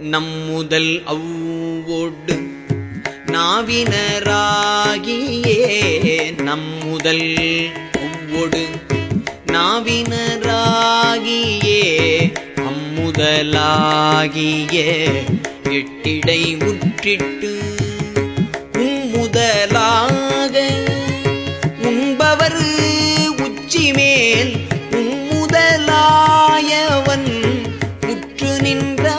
நம் முதல் அவ்வோடு நாவினராகியே நம் முதல் அவ்வோடு நாவினராகியே அம்முதலாகிய. எட்டிடை முற்றிட்டு உம்முதலாக உண்பவர் உச்சிமேல் உம்முதலாயவன் முற்று நின்ற